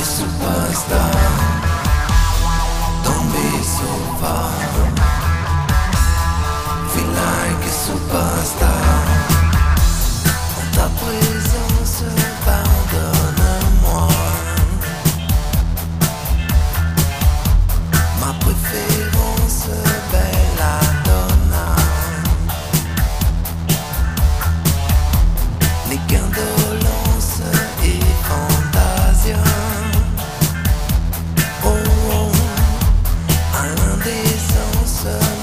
isso basta. sun.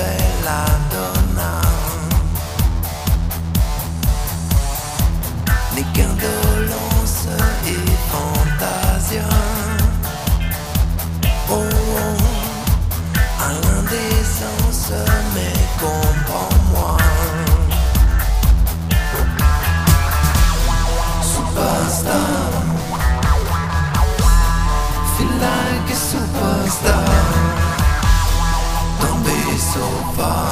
bella donna. Né qu'indolence et fantasia. Oh, oh à l'indécence mais comprends-moi. Superstar. Feel like a superstar. so far.